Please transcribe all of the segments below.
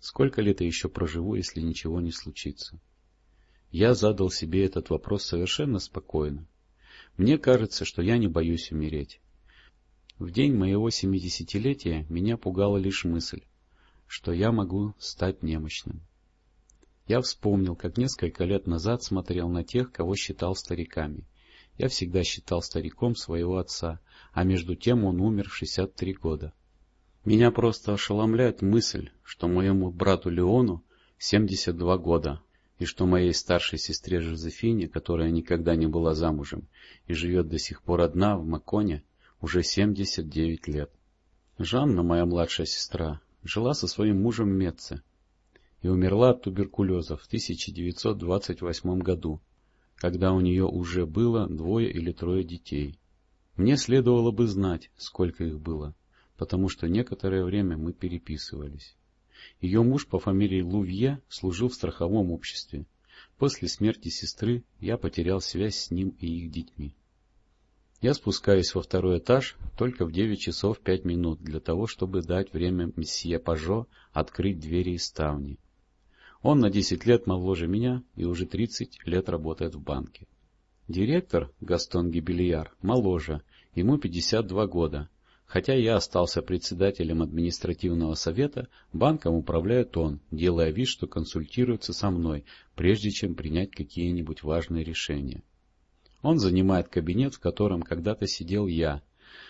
Сколько лет я еще проживу, если ничего не случится? Я задал себе этот вопрос совершенно спокойно. Мне кажется, что я не боюсь умереть. В день моего семидесятилетия меня пугала лишь мысль, что я могу стать немощным. Я вспомнил, как несколько лет назад смотрел на тех, кого считал стариками. Я всегда считал стариком своего отца, а между тем он умер в 63 года. Меня просто ошеломляет мысль, что моему брату Леону 72 года, и что моей старшей сестре Жозефине, которая никогда не была замужем и живет до сих пор одна в Маконе, уже 79 лет. Жанна, моя младшая сестра, жила со своим мужем Меце и умерла от туберкулеза в 1928 году, когда у нее уже было двое или трое детей. Мне следовало бы знать, сколько их было, потому что некоторое время мы переписывались. Ее муж по фамилии Лувье служил в страховом обществе. После смерти сестры я потерял связь с ним и их детьми. Я спускаюсь во второй этаж только в девять часов пять минут для того, чтобы дать время месье Пажо открыть двери и ставни. Он на десять лет моложе меня и уже тридцать лет работает в банке. Директор, Гастон Гибельяр, моложе, ему пятьдесят два года, Хотя я остался председателем административного совета, банком управляет он, делая вид, что консультируется со мной, прежде чем принять какие-нибудь важные решения. Он занимает кабинет, в котором когда-то сидел я,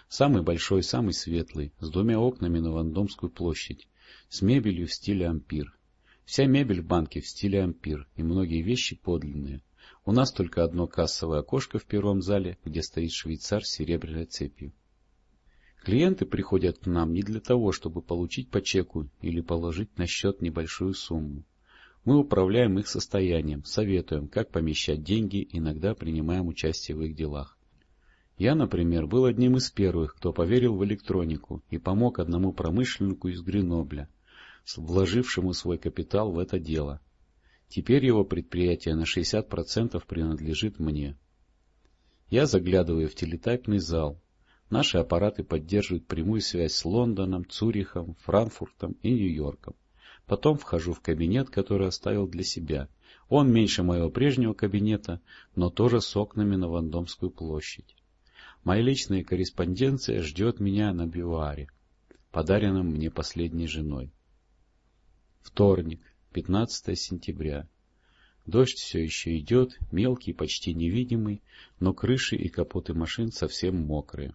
самый большой, самый светлый, с двумя окнами на Вандомскую площадь, с мебелью в стиле ампир. Вся мебель в банке в стиле ампир, и многие вещи подлинные. У нас только одно кассовое окошко в первом зале, где стоит швейцар с серебряной цепью. Клиенты приходят к нам не для того, чтобы получить по чеку или положить на счет небольшую сумму. Мы управляем их состоянием, советуем, как помещать деньги, иногда принимаем участие в их делах. Я, например, был одним из первых, кто поверил в электронику и помог одному промышленнику из Гренобля, вложившему свой капитал в это дело. Теперь его предприятие на 60% принадлежит мне. Я заглядываю в телетайпный зал, Наши аппараты поддерживают прямую связь с Лондоном, Цюрихом, Франкфуртом и Нью-Йорком. Потом вхожу в кабинет, который оставил для себя. Он меньше моего прежнего кабинета, но тоже с окнами на Вандомскую площадь. Моя личная корреспонденция ждет меня на бивуаре, подаренном мне последней женой. Вторник, 15 сентября. Дождь все еще идет, мелкий, почти невидимый, но крыши и капоты машин совсем мокрые.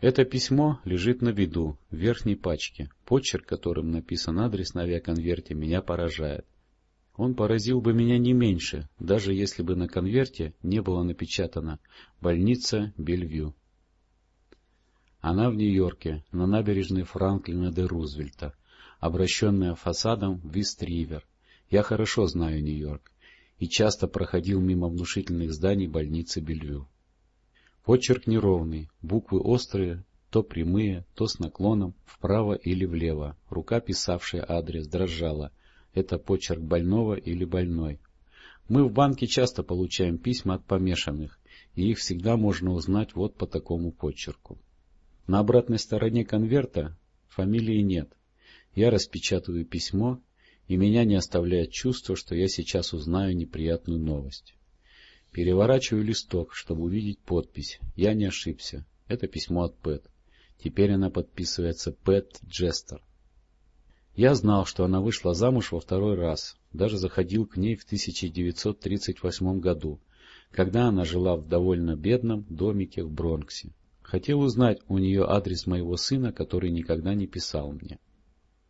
Это письмо лежит на виду, в верхней пачке. Почерк, которым написан адрес на авиаконверте, меня поражает. Он поразил бы меня не меньше, даже если бы на конверте не было напечатано «Больница Бельвью». Она в Нью-Йорке, на набережной Франклина де Рузвельта, обращенная фасадом в Вист-Ривер. Я хорошо знаю Нью-Йорк и часто проходил мимо внушительных зданий больницы Бельвью. Почерк неровный, буквы острые, то прямые, то с наклоном вправо или влево. Рука, писавшая адрес, дрожала. Это почерк больного или больной. Мы в банке часто получаем письма от помешанных, и их всегда можно узнать вот по такому почерку. На обратной стороне конверта фамилии нет. Я распечатываю письмо, и меня не оставляет чувство, что я сейчас узнаю неприятную новость. Переворачиваю листок, чтобы увидеть подпись. Я не ошибся. Это письмо от Пэт. Теперь она подписывается Пэт Джестер. Я знал, что она вышла замуж во второй раз. Даже заходил к ней в 1938 году, когда она жила в довольно бедном домике в Бронксе. Хотел узнать у нее адрес моего сына, который никогда не писал мне.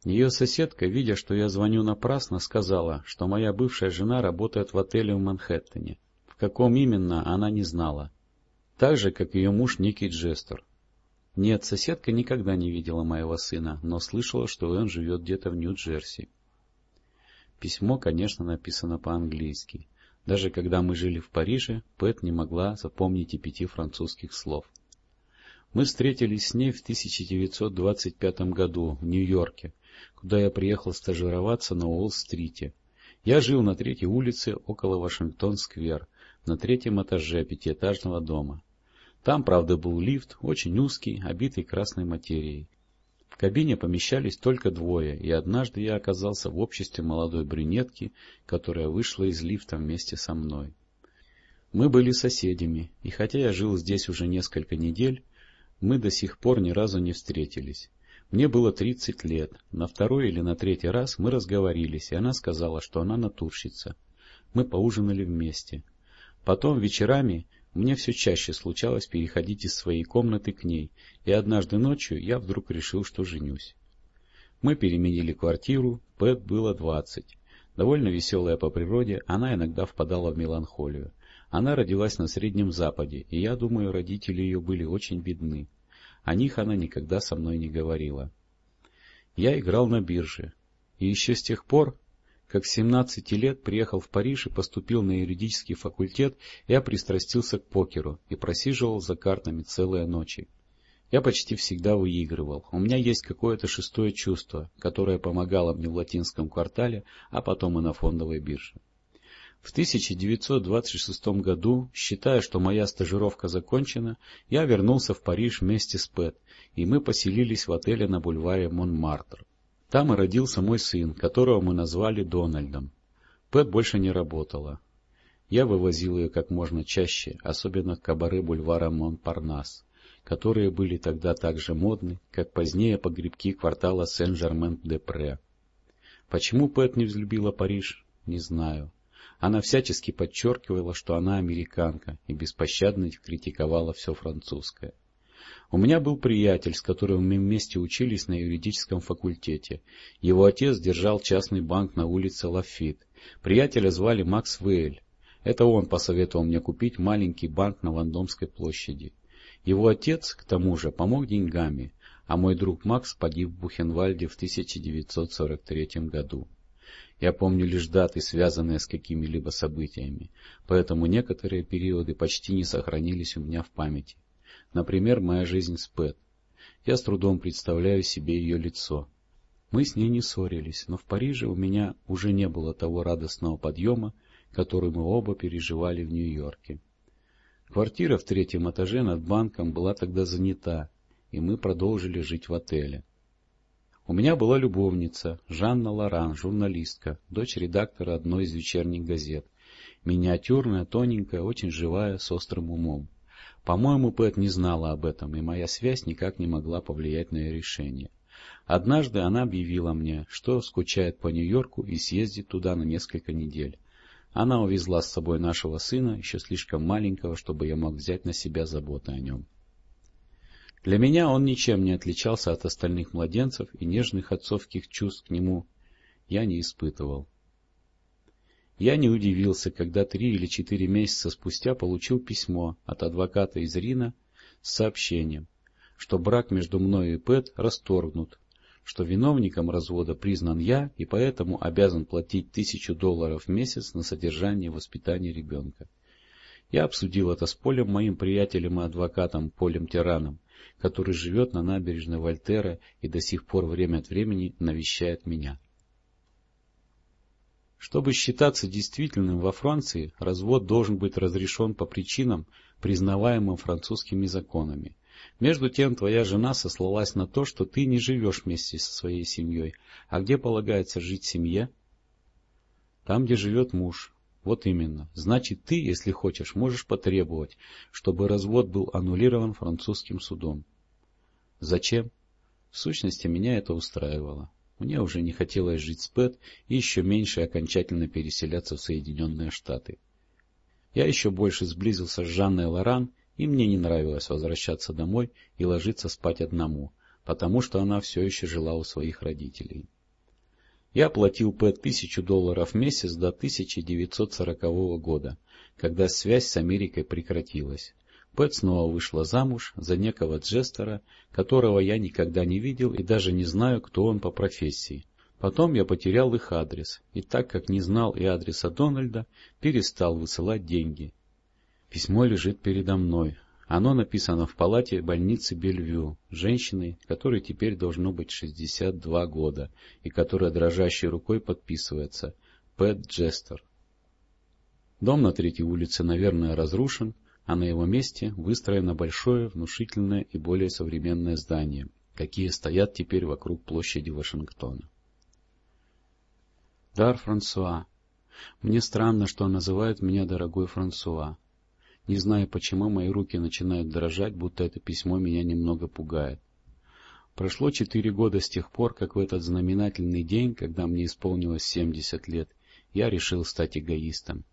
Ее соседка, видя, что я звоню напрасно, сказала, что моя бывшая жена работает в отеле в Манхэттене каком именно, она не знала. Так же, как ее муж Ники Джестер. Нет, соседка никогда не видела моего сына, но слышала, что он живет где-то в Нью-Джерси. Письмо, конечно, написано по-английски. Даже когда мы жили в Париже, Пэт не могла запомнить и пяти французских слов. Мы встретились с ней в 1925 году в Нью-Йорке, куда я приехал стажироваться на Уолл-стрите. Я жил на третьей улице около Вашингтон-сквер, на третьем этаже пятиэтажного дома. Там, правда, был лифт, очень узкий, обитый красной материей. В кабине помещались только двое, и однажды я оказался в обществе молодой брюнетки, которая вышла из лифта вместе со мной. Мы были соседями, и хотя я жил здесь уже несколько недель, мы до сих пор ни разу не встретились. Мне было тридцать лет. На второй или на третий раз мы разговорились, и она сказала, что она натурщица. Мы поужинали вместе. Потом вечерами мне все чаще случалось переходить из своей комнаты к ней, и однажды ночью я вдруг решил, что женюсь. Мы переменили квартиру, Пэт было двадцать. Довольно веселая по природе, она иногда впадала в меланхолию. Она родилась на Среднем Западе, и я думаю, родители ее были очень бедны. О них она никогда со мной не говорила. Я играл на бирже, и еще с тех пор, как с 17 лет приехал в Париж и поступил на юридический факультет, я пристрастился к покеру и просиживал за картами целые ночи. Я почти всегда выигрывал. У меня есть какое-то шестое чувство, которое помогало мне в латинском квартале, а потом и на фондовой бирже. В 1926 году, считая, что моя стажировка закончена, я вернулся в Париж вместе с Пэт, и мы поселились в отеле на бульваре Монмартр. Там и родился мой сын, которого мы назвали Дональдом. Пэт больше не работала. Я вывозил ее как можно чаще, особенно в кабары бульвара Монпарнас, которые были тогда так же модны, как позднее погребки квартала Сен-Жермен-де-Пре. Почему Пэт не взлюбила Париж, не знаю. Она всячески подчеркивала, что она американка, и беспощадно критиковала все французское. У меня был приятель, с которым мы вместе учились на юридическом факультете. Его отец держал частный банк на улице Лафит. Приятеля звали Макс Вейль. Это он посоветовал мне купить маленький банк на Вандомской площади. Его отец, к тому же, помог деньгами, а мой друг Макс погиб в Бухенвальде в 1943 году. Я помню лишь даты, связанные с какими-либо событиями, поэтому некоторые периоды почти не сохранились у меня в памяти. Например, моя жизнь с Пэт. Я с трудом представляю себе ее лицо. Мы с ней не ссорились, но в Париже у меня уже не было того радостного подъема, который мы оба переживали в Нью-Йорке. Квартира в третьем этаже над банком была тогда занята, и мы продолжили жить в отеле. У меня была любовница, Жанна Лоран, журналистка, дочь редактора одной из вечерних газет. Миниатюрная, тоненькая, очень живая, с острым умом. По-моему, Пэт не знала об этом, и моя связь никак не могла повлиять на ее решение. Однажды она объявила мне, что скучает по Нью-Йорку и съездит туда на несколько недель. Она увезла с собой нашего сына, еще слишком маленького, чтобы я мог взять на себя заботы о нем. Для меня он ничем не отличался от остальных младенцев, и нежных отцовских чувств к нему я не испытывал. Я не удивился, когда три или четыре месяца спустя получил письмо от адвоката из Рина с сообщением, что брак между мной и Пэт расторгнут, что виновником развода признан я и поэтому обязан платить тысячу долларов в месяц на содержание и воспитание ребенка. Я обсудил это с Полем, моим приятелем и адвокатом Полем Тираном, который живет на набережной Вольтера и до сих пор время от времени навещает меня. Чтобы считаться действительным во Франции, развод должен быть разрешен по причинам, признаваемым французскими законами. Между тем, твоя жена сослалась на то, что ты не живешь вместе со своей семьей. А где полагается жить семье? Там, где живет муж. Вот именно. Значит, ты, если хочешь, можешь потребовать, чтобы развод был аннулирован французским судом. Зачем? В сущности, меня это устраивало. Мне уже не хотелось жить с Пэт и еще меньше окончательно переселяться в Соединенные Штаты. Я еще больше сблизился с Жанной Лоран, и мне не нравилось возвращаться домой и ложиться спать одному, потому что она все еще жила у своих родителей. Я платил Пэт тысячу долларов в месяц до 1940 года, когда связь с Америкой прекратилась. Пэт снова вышла замуж за некого Джестера, которого я никогда не видел и даже не знаю, кто он по профессии. Потом я потерял их адрес, и так как не знал и адреса Дональда, перестал высылать деньги. Письмо лежит передо мной. Оно написано в палате больницы Бельвю, женщиной, которой теперь должно быть 62 года, и которая дрожащей рукой подписывается «Пэт Джестер». Дом на третьей улице, наверное, разрушен, а на его месте выстроено большое, внушительное и более современное здание. какие стоят теперь вокруг площади Вашингтона. Дар Франсуа. Мне странно, что называют меня дорогой Франсуа. Не знаю, почему мои руки начинают дрожать, будто это письмо меня немного пугает. Прошло четыре года с тех пор, как в этот знаменательный день, когда мне исполнилось семьдесят лет, я решил стать эгоистом.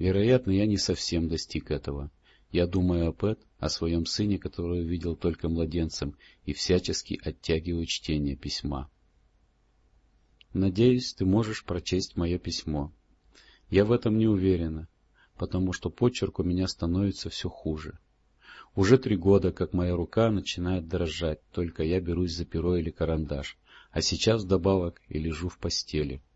Вероятно, я не совсем достиг этого. Я думаю о Пэт, о своем сыне, которого видел только младенцем, и всячески оттягиваю чтение письма. Надеюсь, ты можешь прочесть мое письмо. Я в этом не уверена, потому что почерк у меня становится все хуже. Уже три года, как моя рука начинает дрожать, только я берусь за перо или карандаш, а сейчас вдобавок и лежу в постели.